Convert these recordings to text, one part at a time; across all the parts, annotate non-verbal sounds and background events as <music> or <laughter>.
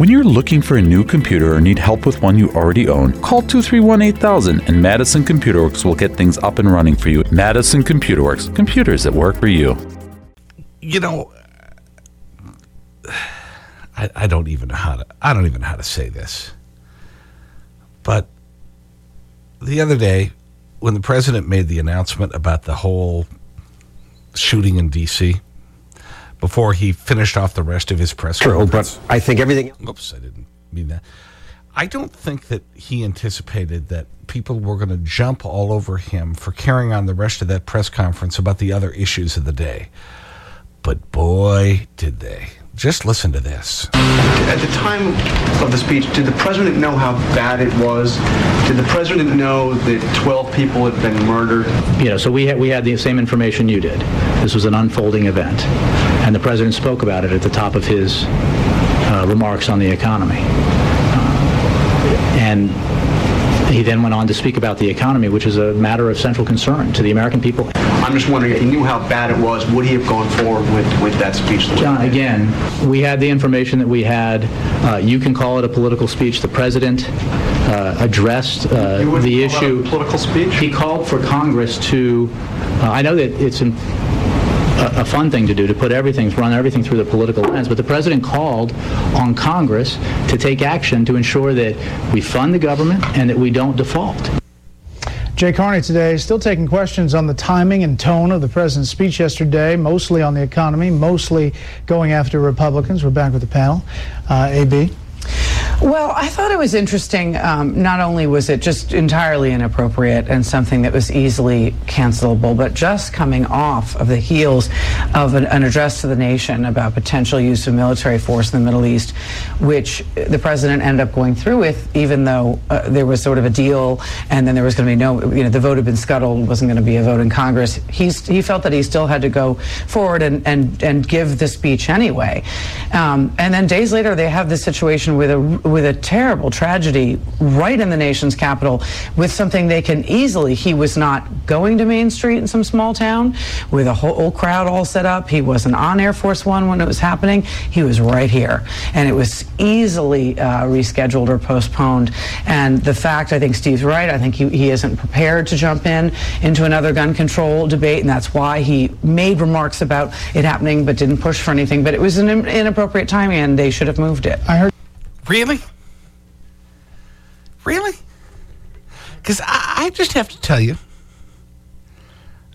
When you're looking for a new computer or need help with one you already own, call 231 8000 and Madison Computer Works will get things up and running for you. Madison Computer Works, computers that work for you. You know, I, I don't even know how to, I don't even know how to say this. But the other day, when the president made the announcement about the whole shooting in D.C., before he finished off the rest of his press True, conference. but I think everything. Oops, I didn't mean that. I don't think that he anticipated that people were going to jump all over him for carrying on the rest of that press conference about the other issues of the day. But boy, did they. Just listen to this. At the time of the speech, did the president know how bad it was? Did the president know that 12 people had been murdered? You know, so we had, we had the same information you did. This was an unfolding event. And the president spoke about it at the top of his uh, remarks on the economy. Uh, and he then went on to speak about the economy, which is a matter of central concern to the American people. I'm just wondering if he knew how bad it was, would he have gone forward with, with that speech? John, again, we had the information that we had. Uh, you can call it a political speech. The president uh, addressed uh, the call that a issue. political speech? He called for Congress to. Uh, I know that it's an, a, fun thing to do to put everything, run everything through the political lens, but the president called on Congress to take action to ensure that we fund the government and that we don't default. Jay Carney today still taking questions on the timing and tone of the president's speech yesterday, mostly on the economy, mostly going after Republicans. We're back with the panel. Uh, AB. Well, I thought it was interesting. Um, not only was it just entirely inappropriate and something that was easily cancelable, but just coming off of the heels of an, an address to the nation about potential use of military force in the Middle East, which the president ended up going through with, even though uh, there was sort of a deal and then there was going to be no, you know, the vote had been scuttled, wasn't going to be a vote in Congress. He's, he felt that he still had to go forward and, and, and give the speech anyway. Um, and then days later, they have this situation with a with a terrible tragedy right in the nation's capital with something they can easily. He was not going to Main Street in some small town with a whole crowd all set up. He wasn't on Air Force One when it was happening. He was right here, and it was easily uh, rescheduled or postponed. And the fact, I think Steve's right. I think he, he isn't prepared to jump in into another gun control debate, and that's why he made remarks about it happening but didn't push for anything. But it was an inappropriate timing, and they should have moved it. I heard. Really? Really? Because I, I just have to tell you,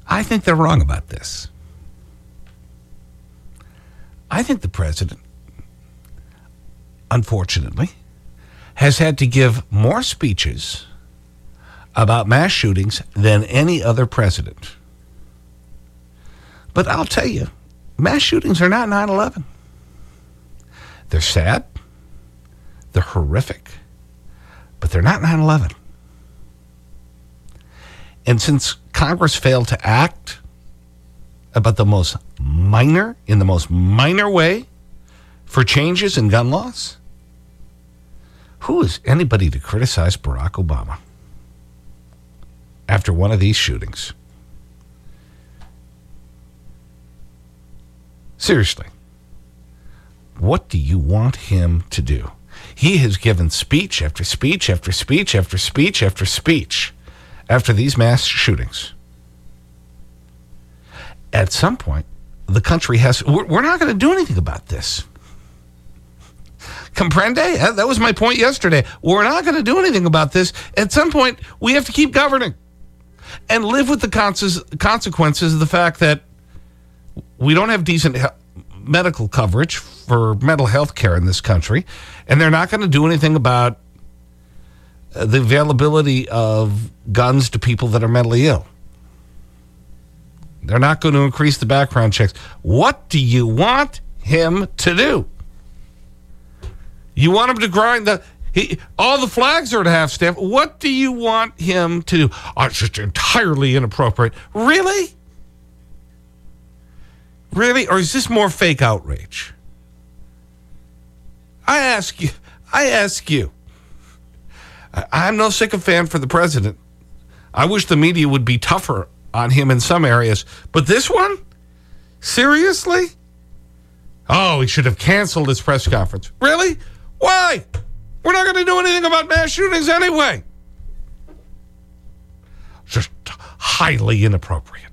I think they're wrong about this. I think the president, unfortunately, has had to give more speeches about mass shootings than any other president. But I'll tell you, mass shootings are not 9 11. They're sad, they're horrific, but they're not 9 11. And since Congress failed to act about the most minor, in the most minor way, for changes in gun laws, who is anybody to criticize Barack Obama after one of these shootings? Seriously, what do you want him to do? He has given speech after speech after speech after speech after speech after these mass shootings. At some point, the country has, we're, we're not going to do anything about this. Comprende? That was my point yesterday. We're not going to do anything about this. At some point, we have to keep governing and live with the consequences of the fact that we don't have decent medical coverage for mental health care in this country, and they're not going to do anything about uh, the availability of guns to people that are mentally ill. They're not going to increase the background checks. What do you want him to do? You want him to grind the. He, all the flags are at half staff. What do you want him to do? Oh, it's just entirely inappropriate. Really? Really? Or is this more fake outrage? I ask you, I ask you. I'm no sycophant for the president. I wish the media would be tougher on him in some areas. But this one? Seriously? Oh, he should have canceled his press conference. Really? Why? We're not going to do anything about mass shootings anyway. Just highly inappropriate.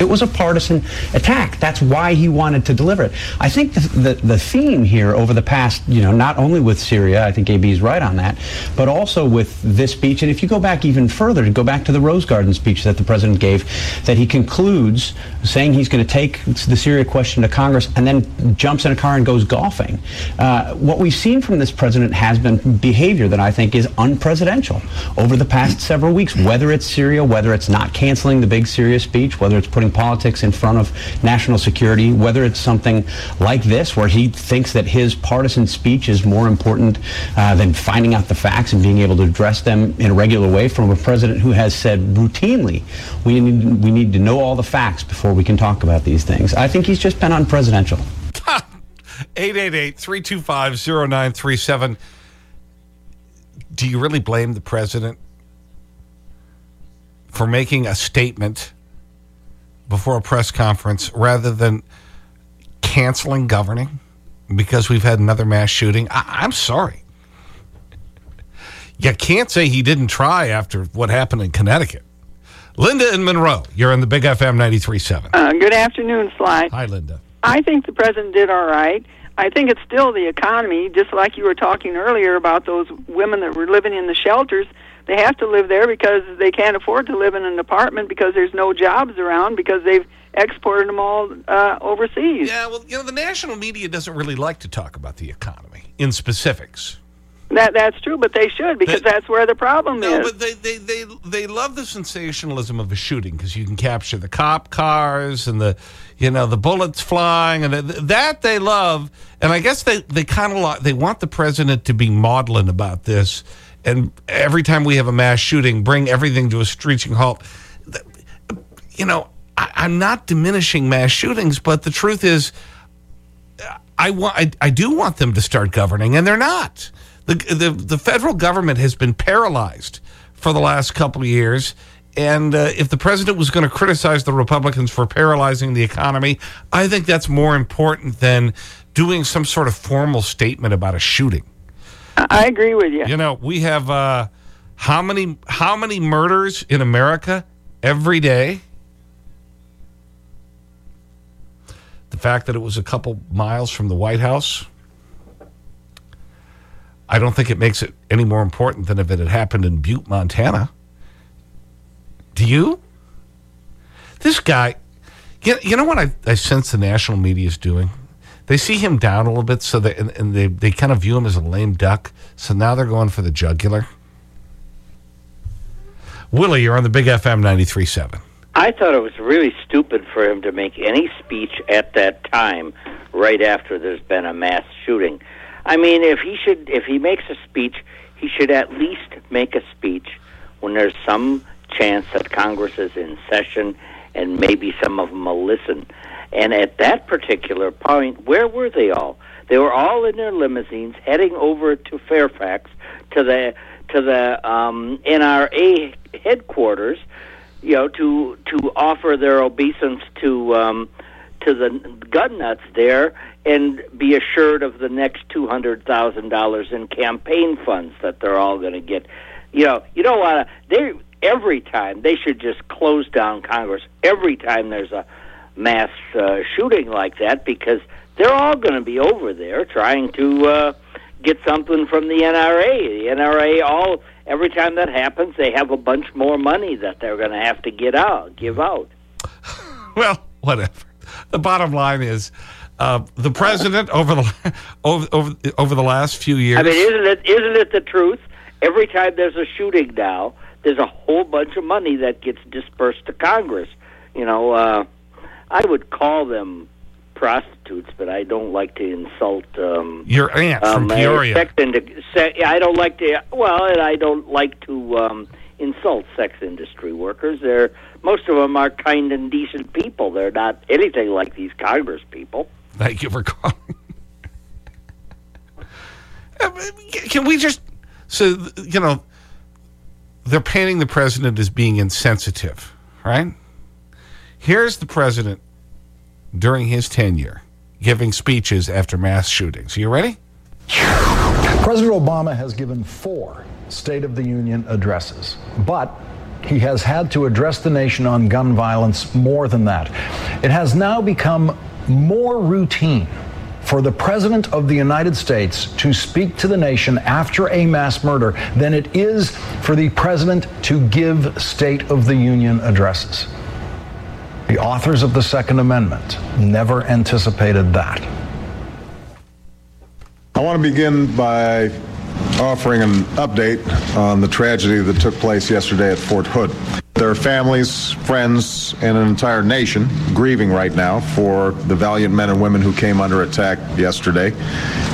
It was a partisan attack. That's why he wanted to deliver it. I think the, the, the, theme here over the past, you know, not only with Syria, I think AB is right on that, but also with this speech. And if you go back even further, to go back to the Rose Garden speech that the president gave, that he concludes saying he's going to take the Syria question to Congress and then jumps in a car and goes golfing. Uh, what we've seen from this president has been behavior that I think is unpresidential over the past several weeks, whether it's Syria, whether it's not canceling the big Syria speech, whether it's putting politics in front of national security, whether it's something like this where he thinks that his partisan speech is more important uh, than finding out the facts and being able to address them in a regular way from a president who has said routinely, we need, we need to know all the facts before we can talk about these things. I think he's just been unpresidential. <laughs> 888-325-0937. Do you really blame the president for making a statement before a press conference rather than canceling governing because we've had another mass shooting. I, am sorry. You can't say he didn't try after what happened in Connecticut. Linda in Monroe, you're in the Big FM 93.7. Uh, good afternoon, Sly. Hi, Linda. I think the president did all right. I think it's still the economy, just like you were talking earlier about those women that were living in the shelters they have to live there because they can't afford to live in an apartment because there's no jobs around because they've exported them all uh, overseas. Yeah, well, you know, the national media doesn't really like to talk about the economy in specifics. That that's true, but they should because that's where the problem no, is. but they, they, they, they love the sensationalism of a shooting because you can capture the cop cars and the, you know, the bullets flying and that they love. And I guess they, they kind of they want the president to be maudlin about this and every time we have a mass shooting, bring everything to a screeching halt. You know, I, I'm not diminishing mass shootings, but the truth is, I, want, I, I do want them to start governing, and they're not. The, the, the federal government has been paralyzed for the last couple of years. And uh, if the president was going to criticize the Republicans for paralyzing the economy, I think that's more important than doing some sort of formal statement about a shooting. I agree with you. You know, we have uh, how many how many murders in America every day? The fact that it was a couple miles from the White House, I don't think it makes it any more important than if it had happened in Butte, Montana. Do you? This guy, you, know what I, I sense the national media is doing? They see him down a little bit, so they, and, and they, they kind of view him as a lame duck. So now they're going for the jugular. Willie, you're on the Big FM 93.7. I thought it was really stupid for him to make any speech at that time, right after there's been a mass shooting. I mean, if he should, if he makes a speech, he should at least make a speech when there's some chance that Congress is in session and maybe some of them will listen. And at that particular point, where were they all? They were all in their limousines heading over to Fairfax to the to the um, NRA headquarters, you know, to to offer their obeisance to um, to the gun nuts there and be assured of the next two hundred thousand dollars in campaign funds that they're all going to get. You know, you don't want to. They every time they should just close down Congress. Every time there's a mass uh, shooting like that because they're all going to be over there trying to uh, get something from the NRA. The NRA all every time that happens, they have a bunch more money that they're going to have to get out, give out. <laughs> well, whatever. The bottom line is. Uh, the president over the <laughs> over, over over the last few years. I mean, isn't it isn't it the truth? Every time there's a shooting now, there's a whole bunch of money that gets dispersed to Congress. You know, uh, I would call them prostitutes, but I don't like to insult um, your aunt um, from Peoria. Sex se I don't like to. Well, and I don't like to um, insult sex industry workers. They're most of them are kind and decent people. They're not anything like these Congress people. Thank you for calling. Uh, can we just so you know? They're painting the president as being insensitive, right? Here's the president during his tenure giving speeches after mass shootings. Are you ready? President Obama has given four State of the Union addresses, but he has had to address the nation on gun violence more than that. It has now become more routine for the President of the United States to speak to the nation after a mass murder than it is for the President to give State of the Union addresses. The authors of the Second Amendment never anticipated that. I want to begin by offering an update on the tragedy that took place yesterday at Fort Hood. There are families, friends, and an entire nation grieving right now for the valiant men and women who came under attack yesterday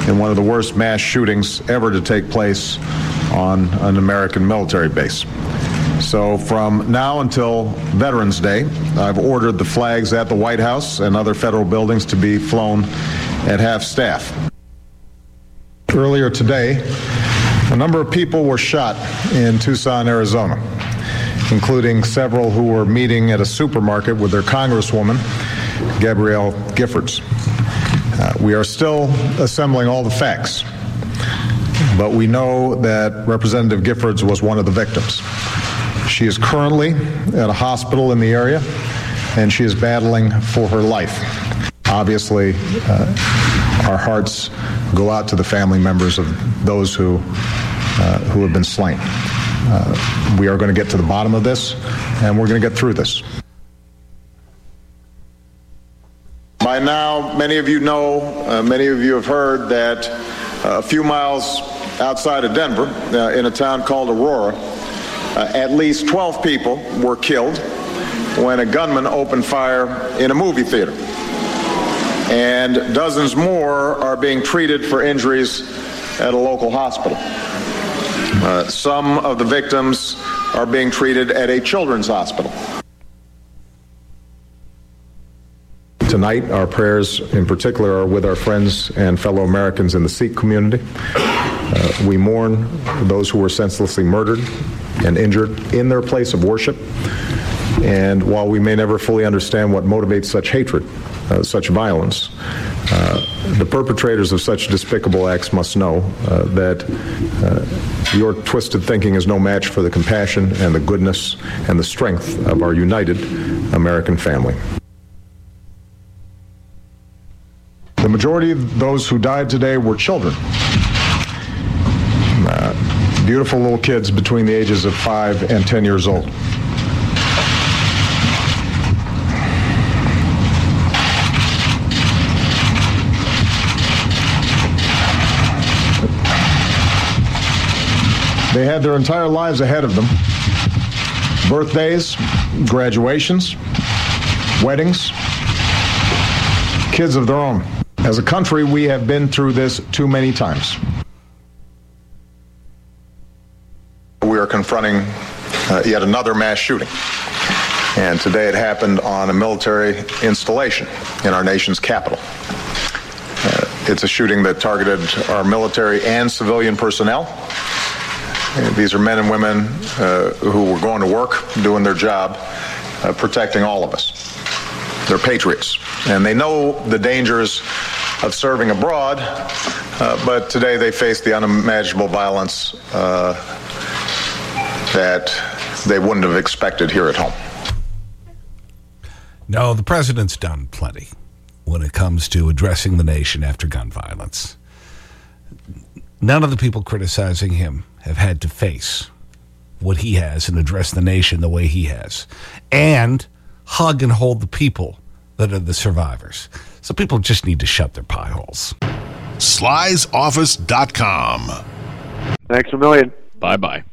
in one of the worst mass shootings ever to take place on an American military base. So, from now until Veterans Day, I've ordered the flags at the White House and other federal buildings to be flown at half staff. Earlier today, a number of people were shot in Tucson, Arizona, including several who were meeting at a supermarket with their Congresswoman, Gabrielle Giffords. Uh, we are still assembling all the facts, but we know that Representative Giffords was one of the victims. She is currently at a hospital in the area, and she is battling for her life. Obviously, uh, our hearts go out to the family members of those who, uh, who have been slain. Uh, we are going to get to the bottom of this, and we're going to get through this. By now, many of you know, uh, many of you have heard that uh, a few miles outside of Denver, uh, in a town called Aurora, uh, at least 12 people were killed when a gunman opened fire in a movie theater and dozens more are being treated for injuries at a local hospital. Uh, some of the victims are being treated at a children's hospital. Tonight, our prayers in particular are with our friends and fellow Americans in the Sikh community. Uh, we mourn those who were senselessly murdered and injured in their place of worship. And while we may never fully understand what motivates such hatred, uh, such violence, uh, the perpetrators of such despicable acts must know uh, that uh, your twisted thinking is no match for the compassion and the goodness and the strength of our united American family. The majority of those who died today were children. Uh, beautiful little kids between the ages of 5 and 10 years old. They had their entire lives ahead of them birthdays, graduations, weddings, kids of their own. As a country, we have been through this too many times. We are confronting uh, yet another mass shooting. And today it happened on a military installation in our nation's capital. Uh, it's a shooting that targeted our military and civilian personnel. These are men and women uh, who were going to work, doing their job, uh, protecting all of us. They're patriots, and they know the dangers of serving abroad, uh, but today they face the unimaginable violence uh, that they wouldn't have expected here at home. No, the president's done plenty when it comes to addressing the nation after gun violence. None of the people criticizing him have had to face what he has and address the nation the way he has. And hug and hold the people that are the survivors. So people just need to shut their pie holes. Sly'sOffice.com. Thanks a million. Bye bye.